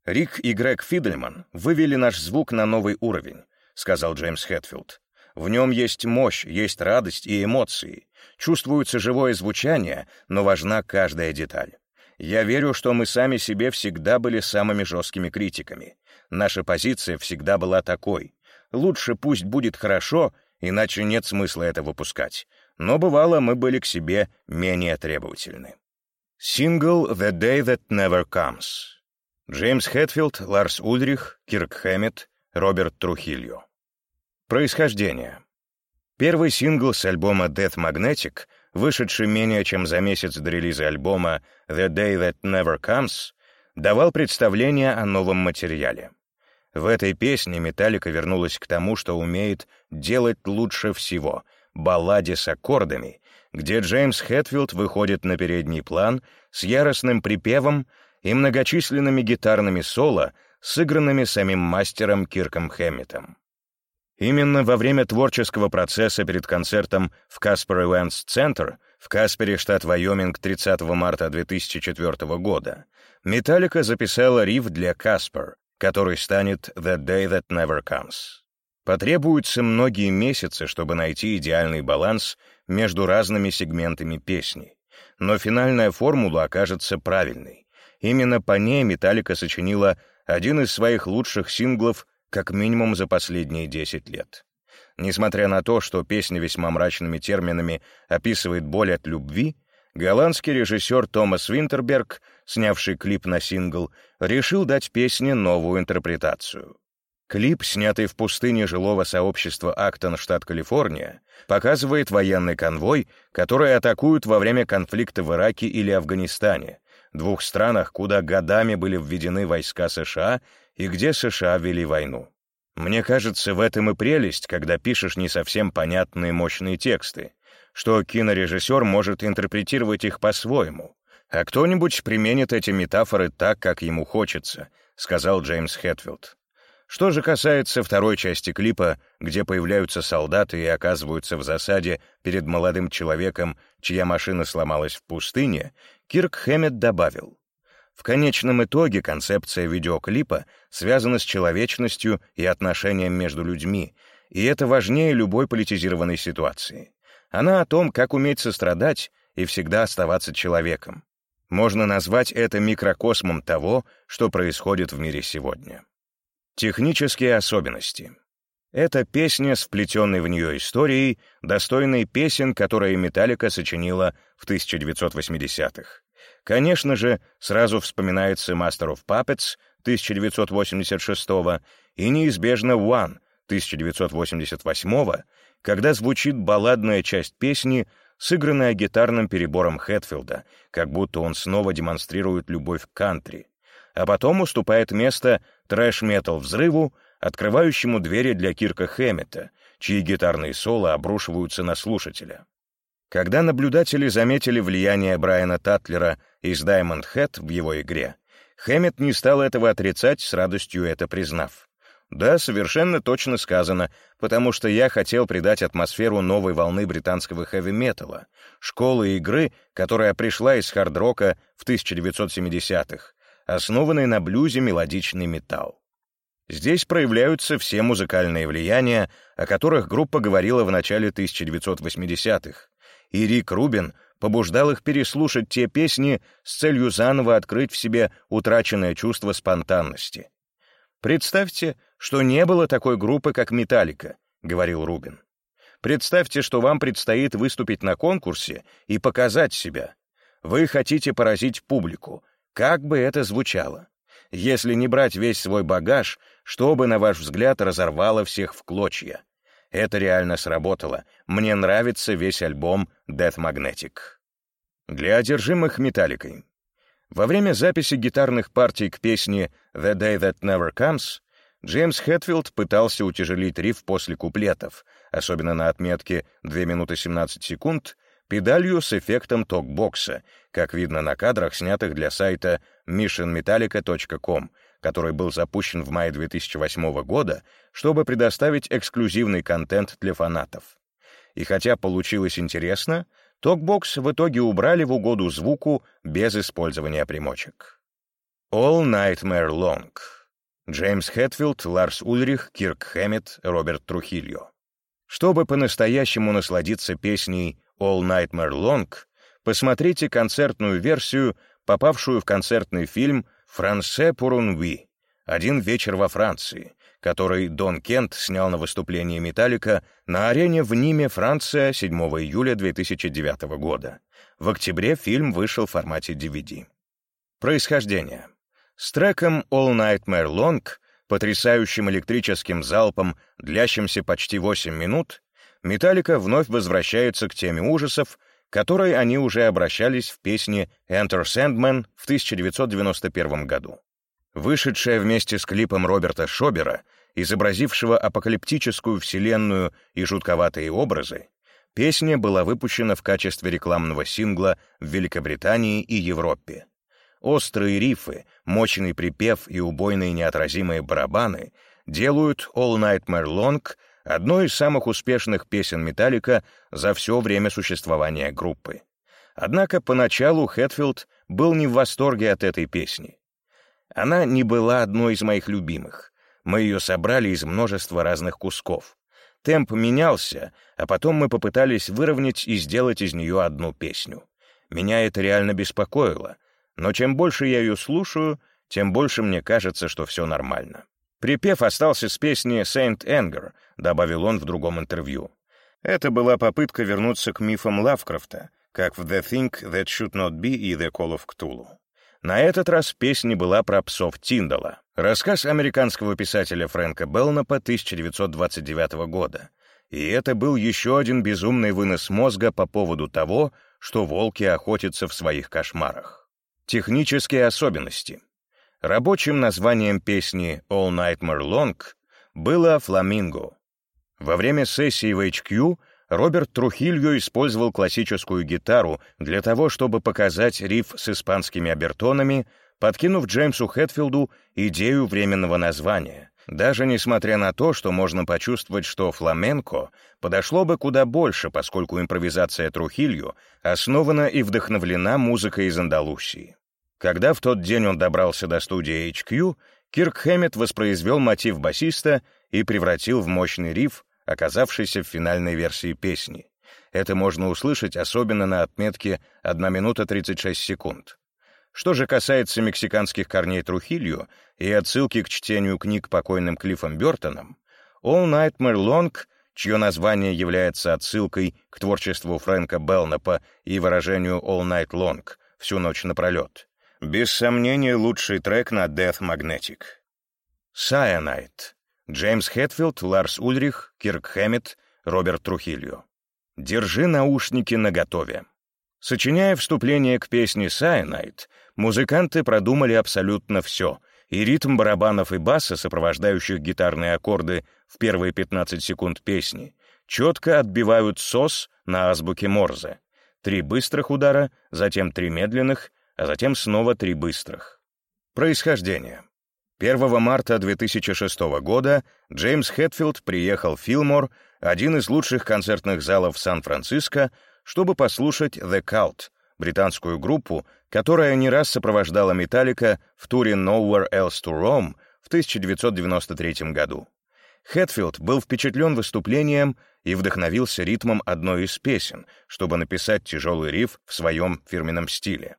«Рик и Грег Фидельман вывели наш звук на новый уровень», — сказал Джеймс Хэтфилд. «В нем есть мощь, есть радость и эмоции. Чувствуется живое звучание, но важна каждая деталь. Я верю, что мы сами себе всегда были самыми жесткими критиками. Наша позиция всегда была такой. Лучше пусть будет хорошо, иначе нет смысла это выпускать. Но бывало, мы были к себе менее требовательны. Сингл «The Day That Never Comes». Джеймс Хэтфилд, Ларс Ульрих, Кирк Хэммет, Роберт Трухильо. Происхождение. Первый сингл с альбома Death Magnetic, вышедший менее чем за месяц до релиза альбома The Day That Never Comes, давал представление о новом материале. В этой песне Металлика вернулась к тому, что умеет делать лучше всего — балладе с аккордами, где Джеймс Хэтфилд выходит на передний план с яростным припевом и многочисленными гитарными соло, сыгранными самим мастером Кирком Хэммитом. Именно во время творческого процесса перед концертом в Каспер Events Center в Каспере, штат Вайоминг, 30 марта 2004 года, Металлика записала риф для Каспер, который станет «The Day That Never Comes». Потребуются многие месяцы, чтобы найти идеальный баланс между разными сегментами песни, но финальная формула окажется правильной. Именно по ней Металлика сочинила один из своих лучших синглов как минимум за последние 10 лет. Несмотря на то, что песня весьма мрачными терминами описывает боль от любви, голландский режиссер Томас Винтерберг, снявший клип на сингл, решил дать песне новую интерпретацию. Клип, снятый в пустыне жилого сообщества Актон, штат Калифорния, показывает военный конвой, который атакуют во время конфликта в Ираке или Афганистане, двух странах, куда годами были введены войска США и где США вели войну. Мне кажется, в этом и прелесть, когда пишешь не совсем понятные мощные тексты, что кинорежиссер может интерпретировать их по-своему, а кто-нибудь применит эти метафоры так, как ему хочется, сказал Джеймс Хэтфилд. Что же касается второй части клипа, где появляются солдаты и оказываются в засаде перед молодым человеком, чья машина сломалась в пустыне, Кирк Хэммет добавил, «В конечном итоге концепция видеоклипа связана с человечностью и отношением между людьми, и это важнее любой политизированной ситуации. Она о том, как уметь сострадать и всегда оставаться человеком. Можно назвать это микрокосмом того, что происходит в мире сегодня». Технические особенности. Это песня с вплетенной в нее историей, достойной песен, которые Металлика сочинила в 1980-х. Конечно же, сразу вспоминается Master of Puppets 1986 и неизбежно One 1988 когда звучит балладная часть песни, сыгранная гитарным перебором Хэтфилда, как будто он снова демонстрирует любовь к кантри а потом уступает место трэш-метал взрыву, открывающему двери для Кирка Хэммета, чьи гитарные соло обрушиваются на слушателя. Когда наблюдатели заметили влияние Брайана Татлера из Diamond Head в его игре, Хэммет не стал этого отрицать, с радостью это признав. Да, совершенно точно сказано, потому что я хотел придать атмосферу новой волны британского хэви-металла, школы игры, которая пришла из хард-рока в 1970-х, основанный на блюзе мелодичный металл. Здесь проявляются все музыкальные влияния, о которых группа говорила в начале 1980-х, и Рик Рубин побуждал их переслушать те песни с целью заново открыть в себе утраченное чувство спонтанности. «Представьте, что не было такой группы, как «Металлика», — говорил Рубин. «Представьте, что вам предстоит выступить на конкурсе и показать себя. Вы хотите поразить публику, как бы это звучало? Если не брать весь свой багаж, что бы, на ваш взгляд, разорвало всех в клочья? Это реально сработало. Мне нравится весь альбом Death Magnetic. Для одержимых металликой. Во время записи гитарных партий к песне «The Day That Never Comes» Джеймс Хэтфилд пытался утяжелить риф после куплетов, особенно на отметке 2 минуты 17 секунд, педалью с эффектом токбокса, как видно на кадрах, снятых для сайта missionmetallica.com, который был запущен в мае 2008 года, чтобы предоставить эксклюзивный контент для фанатов. И хотя получилось интересно, talkbox в итоге убрали в угоду звуку без использования примочек. All Nightmare Long. Джеймс Хэтфилд, Ларс Ульрих, Кирк Хэммет, Роберт Трухильо. Чтобы по-настоящему насладиться песней All Nightmare Long, посмотрите концертную версию, попавшую в концертный фильм «Франсе Пурунви» «Один вечер во Франции», который Дон Кент снял на выступлении «Металлика» на арене в Ниме, Франция, 7 июля 2009 года. В октябре фильм вышел в формате DVD. Происхождение. С треком «All Nightmare Long», потрясающим электрическим залпом, длящимся почти 8 минут, Металлика вновь возвращается к теме ужасов, которой они уже обращались в песне «Enter Sandman» в 1991 году. Вышедшая вместе с клипом Роберта Шобера, изобразившего апокалиптическую вселенную и жутковатые образы, песня была выпущена в качестве рекламного сингла в Великобритании и Европе. Острые рифы, мощный припев и убойные неотразимые барабаны делают «All Nightmare Long» одной из самых успешных песен «Металлика» за все время существования группы. Однако поначалу Хэтфилд был не в восторге от этой песни. Она не была одной из моих любимых. Мы ее собрали из множества разных кусков. Темп менялся, а потом мы попытались выровнять и сделать из нее одну песню. Меня это реально беспокоило, но чем больше я ее слушаю, тем больше мне кажется, что все нормально. Припев остался с песни «Saint Anger», добавил он в другом интервью. Это была попытка вернуться к мифам Лавкрафта, как в «The Thing That Should Not Be» и «The Call of Cthulhu». На этот раз песня была про псов Тиндала. Рассказ американского писателя Фрэнка Белнапа 1929 года. И это был еще один безумный вынос мозга по поводу того, что волки охотятся в своих кошмарах. Технические особенности. Рабочим названием песни «All Nightmare Long» было «Фламинго». Во время сессии в HQ Роберт Трухильо использовал классическую гитару для того, чтобы показать риф с испанскими обертонами, подкинув Джеймсу Хэтфилду идею временного названия, даже несмотря на то, что можно почувствовать, что фламенко подошло бы куда больше, поскольку импровизация Трухилью основана и вдохновлена музыкой из Андалусии. Когда в тот день он добрался до студии HQ, Кирк Хэммет воспроизвел мотив басиста и превратил в мощный риф, оказавшийся в финальной версии песни. Это можно услышать особенно на отметке 1 минута 36 секунд. Что же касается мексиканских корней Трухилью и отсылки к чтению книг покойным Клиффом Бёртоном, «All Nightmare Long», чье название является отсылкой к творчеству Фрэнка Белнапа и выражению «All Night Long» — «Всю ночь напролет», без сомнения лучший трек на Death Magnetic. «Cyanide» — Джеймс Хэтфилд, Ларс Ульрих, Кирк Хэммет, Роберт Трухилью. «Держи наушники наготове». Сочиняя вступление к песне «Cyanide», музыканты продумали абсолютно все, и ритм барабанов и баса, сопровождающих гитарные аккорды в первые 15 секунд песни, четко отбивают сос на азбуке Морзе. Три быстрых удара, затем три медленных, а затем снова три быстрых. Происхождение. 1 марта 2006 года Джеймс Хэтфилд приехал в Филмор, один из лучших концертных залов Сан-Франциско, чтобы послушать The Cult, британскую группу, которая не раз сопровождала Металлика в туре Nowhere Else to Roam в 1993 году. Хэтфилд был впечатлен выступлением и вдохновился ритмом одной из песен, чтобы написать тяжелый риф в своем фирменном стиле.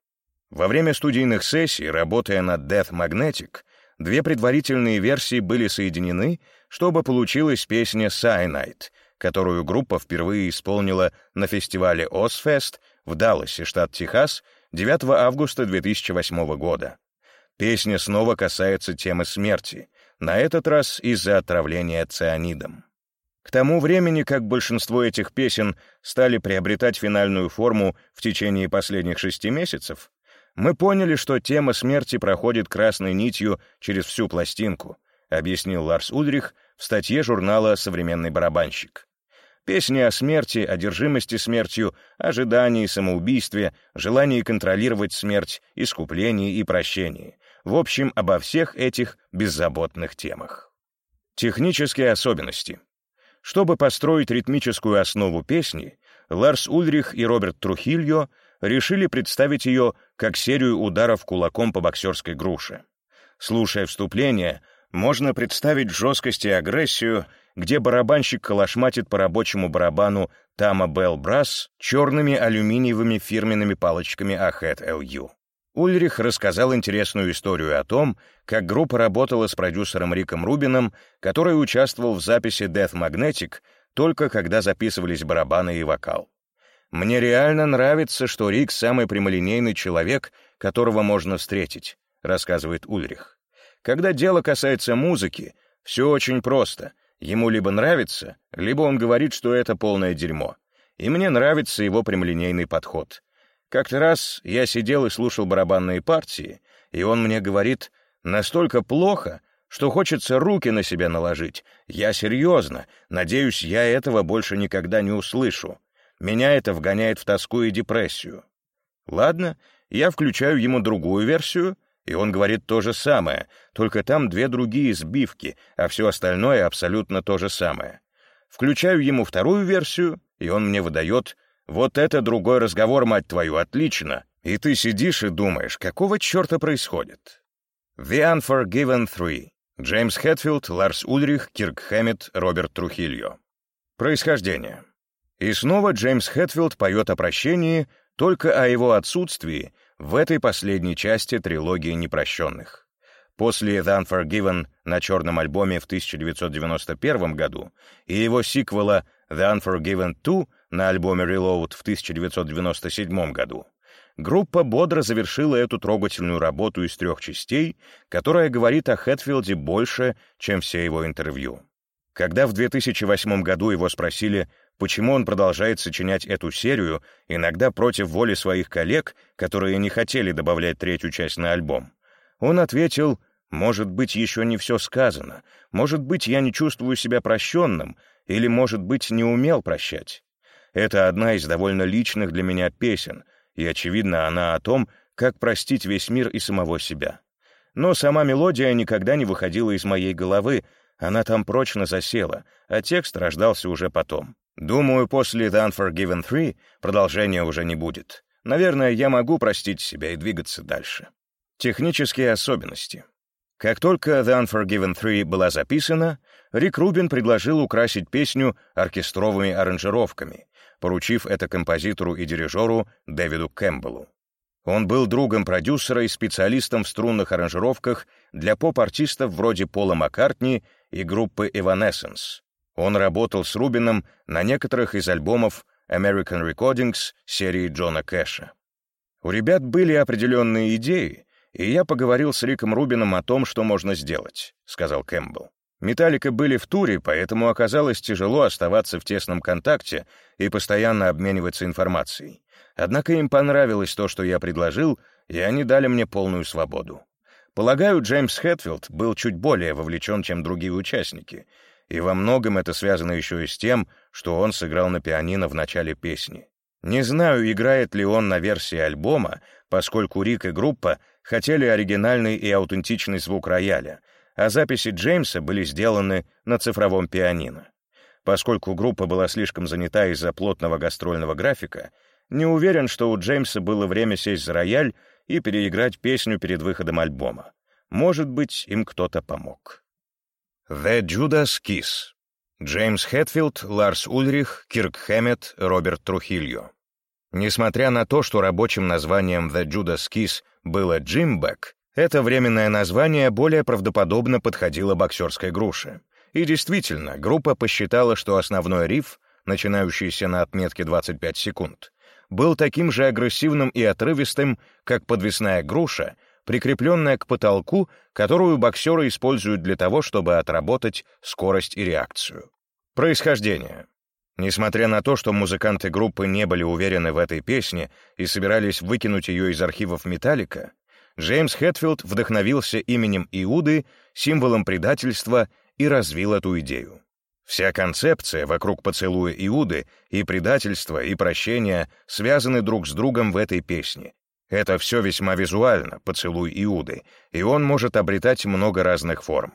Во время студийных сессий, работая над Death Magnetic, две предварительные версии были соединены, чтобы получилась песня Cyanide, которую группа впервые исполнила на фестивале Ozfest в Далласе, штат Техас, 9 августа 2008 года. Песня снова касается темы смерти, на этот раз из-за отравления цианидом. К тому времени, как большинство этих песен стали приобретать финальную форму в течение последних шести месяцев, мы поняли, что тема смерти проходит красной нитью через всю пластинку, объяснил Ларс Ульрих в статье журнала «Современный барабанщик». Песни о смерти, одержимости смертью, ожидании, самоубийстве, желании контролировать смерть, искуплении и прощении. В общем, обо всех этих беззаботных темах. Технические особенности. Чтобы построить ритмическую основу песни, Ларс Ульрих и Роберт Трухильо решили представить ее как серию ударов кулаком по боксерской груше. Слушая вступление, можно представить жесткость и агрессию где барабанщик калашматит по рабочему барабану Тама Белл Брас черными алюминиевыми фирменными палочками Ахет LU. Ульрих рассказал интересную историю о том, как группа работала с продюсером Риком Рубином, который участвовал в записи Death Magnetic только когда записывались барабаны и вокал. «Мне реально нравится, что Рик — самый прямолинейный человек, которого можно встретить», — рассказывает Ульрих. «Когда дело касается музыки, все очень просто — Ему либо нравится, либо он говорит, что это полное дерьмо. И мне нравится его прямолинейный подход. Как-то раз я сидел и слушал барабанные партии, и он мне говорит, настолько плохо, что хочется руки на себя наложить. Я серьезно, надеюсь, я этого больше никогда не услышу. Меня это вгоняет в тоску и депрессию. Ладно, я включаю ему другую версию, и он говорит то же самое, только там две другие сбивки, а все остальное абсолютно то же самое. Включаю ему вторую версию, и он мне выдает «Вот это другой разговор, мать твою, отлично!» И ты сидишь и думаешь, какого черта происходит? The Unforgiven Three. Джеймс Хэтфилд, Ларс Ульрих, Кирк Хэммет, Роберт Трухильо. Происхождение. И снова Джеймс Хэтфилд поет о прощении, только о его отсутствии в этой последней части трилогии непрощенных. После The Unforgiven на черном альбоме в 1991 году и его сиквела The Unforgiven 2 на альбоме Reload в 1997 году, группа бодро завершила эту трогательную работу из трех частей, которая говорит о Хэтфилде больше, чем все его интервью. Когда в 2008 году его спросили, почему он продолжает сочинять эту серию, иногда против воли своих коллег, которые не хотели добавлять третью часть на альбом, он ответил, «Может быть, еще не все сказано, может быть, я не чувствую себя прощенным, или, может быть, не умел прощать. Это одна из довольно личных для меня песен, и, очевидно, она о том, как простить весь мир и самого себя. Но сама мелодия никогда не выходила из моей головы, она там прочно засела, а текст рождался уже потом. Думаю, после The Unforgiven 3 продолжения уже не будет. Наверное, я могу простить себя и двигаться дальше. Технические особенности. Как только The Unforgiven 3 была записана, Рик Рубин предложил украсить песню оркестровыми аранжировками, поручив это композитору и дирижеру Дэвиду Кэмпбеллу. Он был другом продюсера и специалистом в струнных аранжировках для поп-артистов вроде Пола Маккартни и группы Evanescence. Он работал с Рубином на некоторых из альбомов American Recordings серии Джона Кэша. У ребят были определенные идеи, и я поговорил с Риком Рубином о том, что можно сделать, — сказал Кэмпбелл. Металлика были в туре, поэтому оказалось тяжело оставаться в тесном контакте и постоянно обмениваться информацией. Однако им понравилось то, что я предложил, и они дали мне полную свободу. Полагаю, Джеймс Хэтфилд был чуть более вовлечен, чем другие участники, и во многом это связано еще и с тем, что он сыграл на пианино в начале песни. Не знаю, играет ли он на версии альбома, поскольку Рик и группа хотели оригинальный и аутентичный звук рояля, а записи Джеймса были сделаны на цифровом пианино. Поскольку группа была слишком занята из-за плотного гастрольного графика, не уверен, что у Джеймса было время сесть за рояль и переиграть песню перед выходом альбома. Может быть, им кто-то помог. The Judas Kiss. Джеймс Хэтфилд, Ларс Ульрих, Кирк Хэммет, Роберт Трухильо. Несмотря на то, что рабочим названием The Judas Kiss было Джимбэк, это временное название более правдоподобно подходило боксерской груше. И действительно, группа посчитала, что основной риф, начинающийся на отметке 25 секунд, был таким же агрессивным и отрывистым, как подвесная груша, прикрепленная к потолку, которую боксеры используют для того, чтобы отработать скорость и реакцию. Происхождение. Несмотря на то, что музыканты группы не были уверены в этой песне и собирались выкинуть ее из архивов «Металлика», Джеймс Хэтфилд вдохновился именем Иуды, символом предательства, и развил эту идею. Вся концепция вокруг поцелуя Иуды и предательства, и прощения связаны друг с другом в этой песне. Это все весьма визуально, поцелуй Иуды, и он может обретать много разных форм.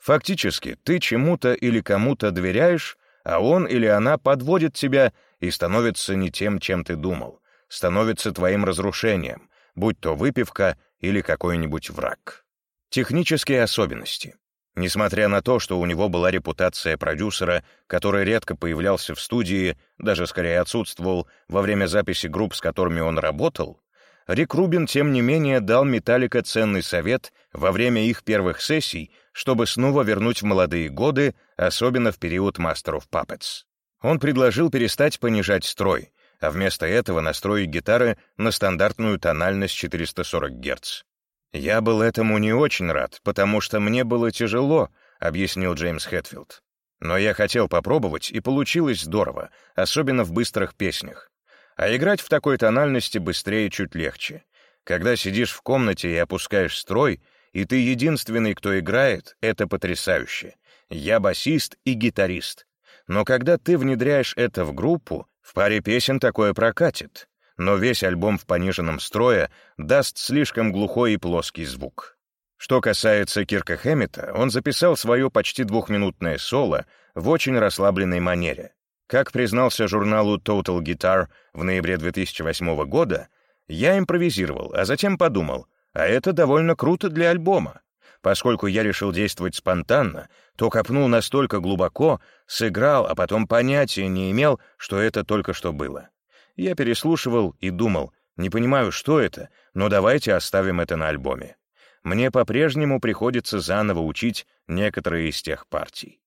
Фактически, ты чему-то или кому-то доверяешь, а он или она подводит тебя и становится не тем, чем ты думал, становится твоим разрушением, будь то выпивка или какой-нибудь враг. Технические особенности. Несмотря на то, что у него была репутация продюсера, который редко появлялся в студии, даже скорее отсутствовал во время записи групп, с которыми он работал, Рик Рубин, тем не менее, дал Металлика ценный совет во время их первых сессий, чтобы снова вернуть в молодые годы, особенно в период Master of Puppets. Он предложил перестать понижать строй, а вместо этого настроить гитары на стандартную тональность 440 Гц. «Я был этому не очень рад, потому что мне было тяжело», — объяснил Джеймс Хэтфилд. «Но я хотел попробовать, и получилось здорово, особенно в быстрых песнях. А играть в такой тональности быстрее чуть легче. Когда сидишь в комнате и опускаешь строй, и ты единственный, кто играет, это потрясающе. Я басист и гитарист. Но когда ты внедряешь это в группу, в паре песен такое прокатит, но весь альбом в пониженном строе даст слишком глухой и плоский звук. Что касается Кирка Хэммета, он записал свое почти двухминутное соло в очень расслабленной манере. Как признался журналу Total Guitar в ноябре 2008 года, я импровизировал, а затем подумал, а это довольно круто для альбома. Поскольку я решил действовать спонтанно, то копнул настолько глубоко, сыграл, а потом понятия не имел, что это только что было. Я переслушивал и думал, не понимаю, что это, но давайте оставим это на альбоме. Мне по-прежнему приходится заново учить некоторые из тех партий.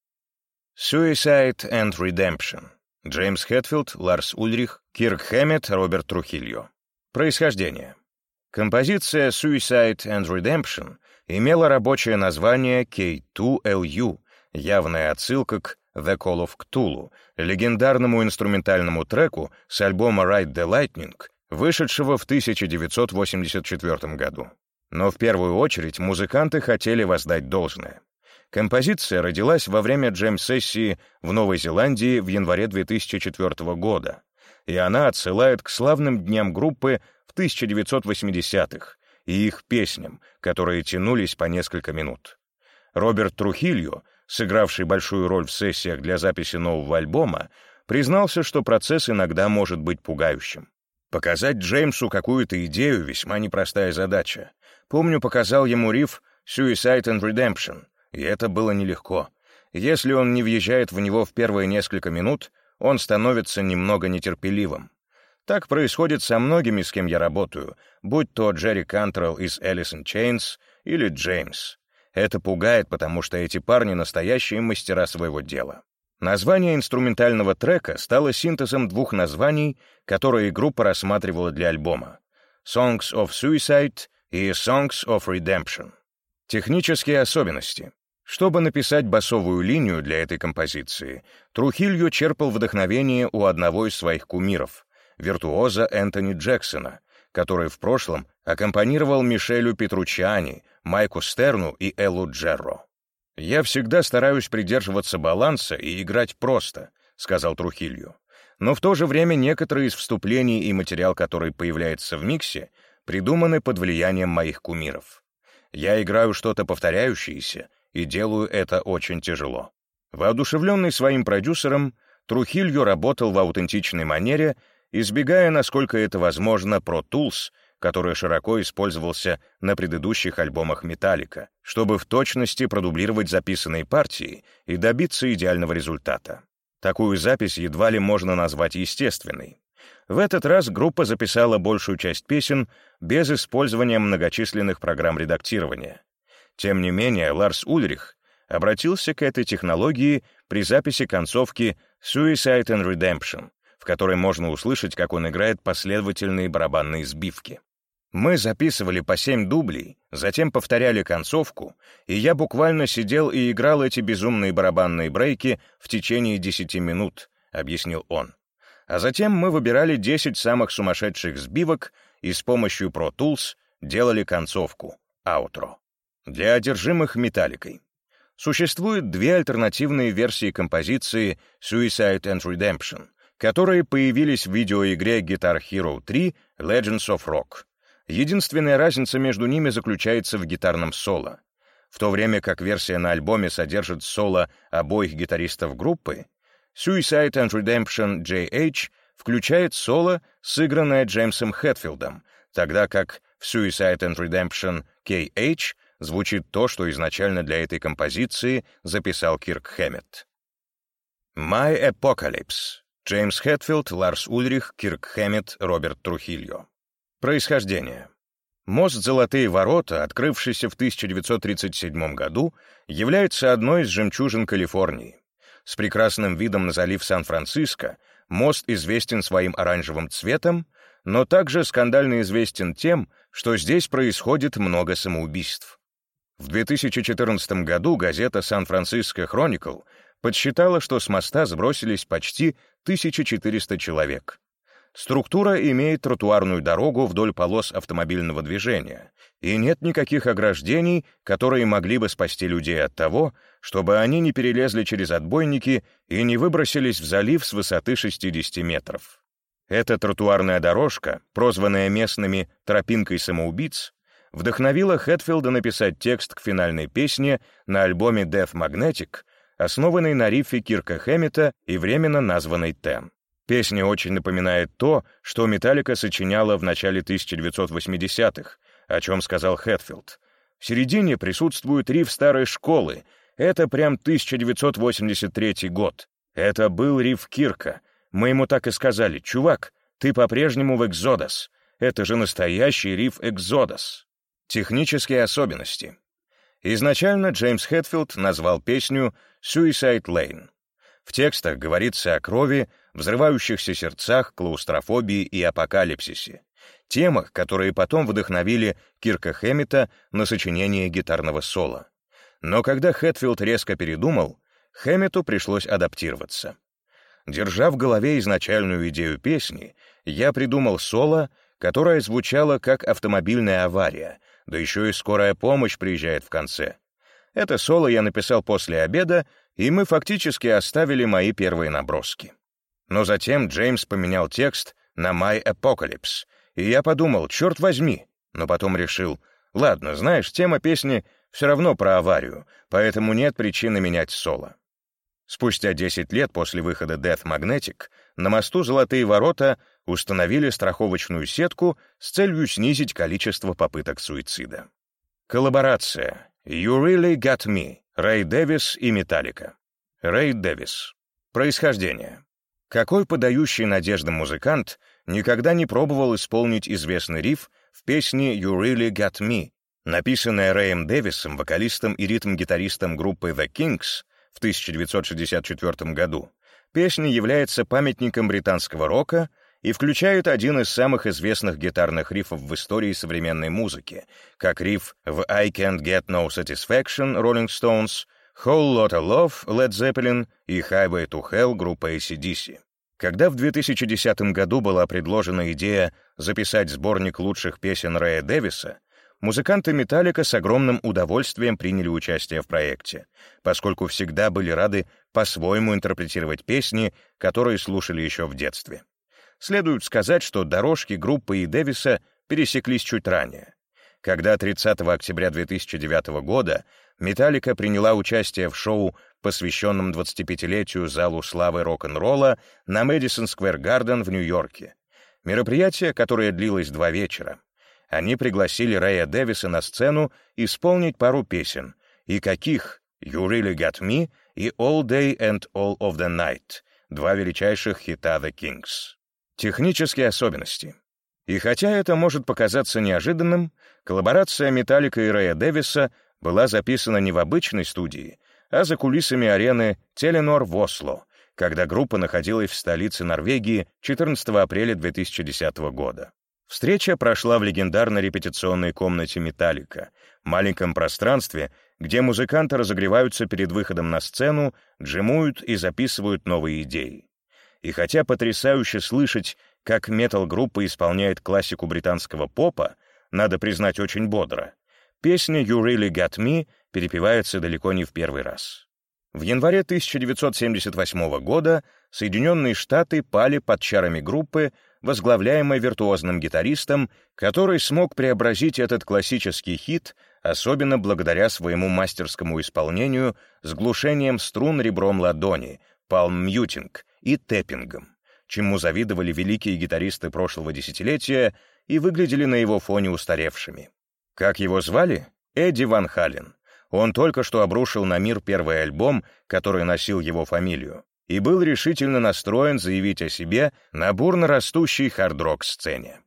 Suicide and Redemption. Джеймс Хэтфилд, Ларс Ульрих, Кирк Хэммет, Роберт Трухильо. Происхождение. Композиция Suicide and Redemption имела рабочее название K2LU, явная отсылка к The Call of Cthulhu, легендарному инструментальному треку с альбома Ride the Lightning, вышедшего в 1984 году. Но в первую очередь музыканты хотели воздать должное. Композиция родилась во время джем-сессии в Новой Зеландии в январе 2004 года, и она отсылает к славным дням группы в 1980-х и их песням, которые тянулись по несколько минут. Роберт Трухильо, сыгравший большую роль в сессиях для записи нового альбома, признался, что процесс иногда может быть пугающим. Показать Джеймсу какую-то идею — весьма непростая задача. Помню, показал ему риф «Suicide and Redemption», и это было нелегко. Если он не въезжает в него в первые несколько минут, он становится немного нетерпеливым. Так происходит со многими, с кем я работаю, будь то Джерри Кантрелл из Alice in Chains или Джеймс. Это пугает, потому что эти парни — настоящие мастера своего дела. Название инструментального трека стало синтезом двух названий, которые группа рассматривала для альбома — «Songs of Suicide» и «Songs of Redemption». Технические особенности. Чтобы написать басовую линию для этой композиции, Трухилью черпал вдохновение у одного из своих кумиров, виртуоза Энтони Джексона, который в прошлом аккомпанировал Мишелю Петручиани, Майку Стерну и Эллу Джерро. «Я всегда стараюсь придерживаться баланса и играть просто», — сказал Трухилью. «Но в то же время некоторые из вступлений и материал, который появляется в миксе, придуманы под влиянием моих кумиров. Я играю что-то повторяющееся, и делаю это очень тяжело. Воодушевленный своим продюсером, Трухилью работал в аутентичной манере, избегая, насколько это возможно, Pro Tools, который широко использовался на предыдущих альбомах Металлика, чтобы в точности продублировать записанные партии и добиться идеального результата. Такую запись едва ли можно назвать естественной. В этот раз группа записала большую часть песен без использования многочисленных программ редактирования. Тем не менее, Ларс Ульрих обратился к этой технологии при записи концовки «Suicide and Redemption», в которой можно услышать, как он играет последовательные барабанные сбивки. Мы записывали по семь дублей, затем повторяли концовку, и я буквально сидел и играл эти безумные барабанные брейки в течение десяти минут, — объяснил он. А затем мы выбирали десять самых сумасшедших сбивок и с помощью Pro Tools делали концовку, аутро. Для одержимых металликой. Существуют две альтернативные версии композиции Suicide and Redemption, которые появились в видеоигре Guitar Hero 3 Legends of Rock. Единственная разница между ними заключается в гитарном соло. В то время как версия на альбоме содержит соло обоих гитаристов группы, Suicide and Redemption JH включает соло, сыгранное Джеймсом Хэтфилдом, тогда как в Suicide and Redemption KH звучит то, что изначально для этой композиции записал Кирк Хэммет. «My Apocalypse» Джеймс Хэтфилд, Ларс Ульрих, Кирк Хэммет, Роберт Трухильо. Происхождение. Мост «Золотые ворота», открывшийся в 1937 году, является одной из жемчужин Калифорнии. С прекрасным видом на залив Сан-Франциско мост известен своим оранжевым цветом, но также скандально известен тем, что здесь происходит много самоубийств. В 2014 году газета «Сан-Франциско Хроникл» подсчитала, что с моста сбросились почти 1400 человек. Структура имеет тротуарную дорогу вдоль полос автомобильного движения, и нет никаких ограждений, которые могли бы спасти людей от того, чтобы они не перелезли через отбойники и не выбросились в залив с высоты 60 метров. Эта тротуарная дорожка, прозванная местными «тропинкой самоубийц», вдохновила Хэтфилда написать текст к финальной песне на альбоме Death Magnetic, основанной на рифе Кирка Хэммета и временно названной «Тен». Песня очень напоминает то, что Металлика сочиняла в начале 1980-х, о чем сказал Хэтфилд. В середине присутствует риф старой школы. Это прям 1983 год. Это был риф Кирка. Мы ему так и сказали, «Чувак, ты по-прежнему в Экзодос. Это же настоящий риф Экзодос». Технические особенности. Изначально Джеймс Хэтфилд назвал песню «Suicide Lane». В текстах говорится о крови, взрывающихся сердцах, клаустрофобии и апокалипсисе. темах, которые потом вдохновили Кирка Хэммита на сочинение гитарного соло. Но когда Хэтфилд резко передумал, Хэммиту пришлось адаптироваться. Держа в голове изначальную идею песни, я придумал соло, которое звучало как автомобильная авария, да еще и скорая помощь приезжает в конце. Это соло я написал после обеда, и мы фактически оставили мои первые наброски. Но затем Джеймс поменял текст на «My Apocalypse», и я подумал, черт возьми, но потом решил, ладно, знаешь, тема песни все равно про аварию, поэтому нет причины менять соло. Спустя 10 лет после выхода Death Magnetic на мосту «Золотые ворота» установили страховочную сетку с целью снизить количество попыток суицида. Коллаборация «You Really Got Me» Рэй Дэвис и Металлика. Рэй Дэвис. Происхождение. Какой подающий надеждам музыкант никогда не пробовал исполнить известный риф в песне «You Really Got Me», написанная Рэем Дэвисом, вокалистом и ритм-гитаристом группы The Kings, в 1964 году, песня является памятником британского рока и включает один из самых известных гитарных рифов в истории современной музыки, как риф в «I Can't Get No Satisfaction» Rolling Stones, «Whole Lotta Love» Led Zeppelin и «Highway to Hell» группа ACDC. Когда в 2010 году была предложена идея записать сборник лучших песен Рэя Дэвиса, музыканты «Металлика» с огромным удовольствием приняли участие в проекте, поскольку всегда были рады по-своему интерпретировать песни, которые слушали еще в детстве. Следует сказать, что дорожки группы и Дэвиса пересеклись чуть ранее. Когда 30 октября 2009 года «Металлика» приняла участие в шоу, посвященном 25-летию Залу славы рок-н-ролла на Мэдисон Сквер Гарден в Нью-Йорке. Мероприятие, которое длилось два вечера, они пригласили Рэя Дэвиса на сцену исполнить пару песен. И каких? «You Really Got Me» и «All Day and All of the Night» — два величайших хита The Kings. Технические особенности. И хотя это может показаться неожиданным, коллаборация Металлика и Рэя Дэвиса была записана не в обычной студии, а за кулисами арены Теленор в Осло, когда группа находилась в столице Норвегии 14 апреля 2010 года. Встреча прошла в легендарной репетиционной комнате «Металлика», маленьком пространстве, где музыканты разогреваются перед выходом на сцену, джимуют и записывают новые идеи. И хотя потрясающе слышать, как метал-группа исполняет классику британского попа, надо признать очень бодро, песня «You Really Got Me» перепевается далеко не в первый раз. В январе 1978 года Соединенные Штаты пали под чарами группы, возглавляемой виртуозным гитаристом, который смог преобразить этот классический хит, особенно благодаря своему мастерскому исполнению с глушением струн ребром ладони, палм-мьютинг и тэппингом, чему завидовали великие гитаристы прошлого десятилетия и выглядели на его фоне устаревшими. Как его звали? Эдди Ван Хален. Он только что обрушил на мир первый альбом, который носил его фамилию и был решительно настроен заявить о себе на бурно растущей хард-рок-сцене.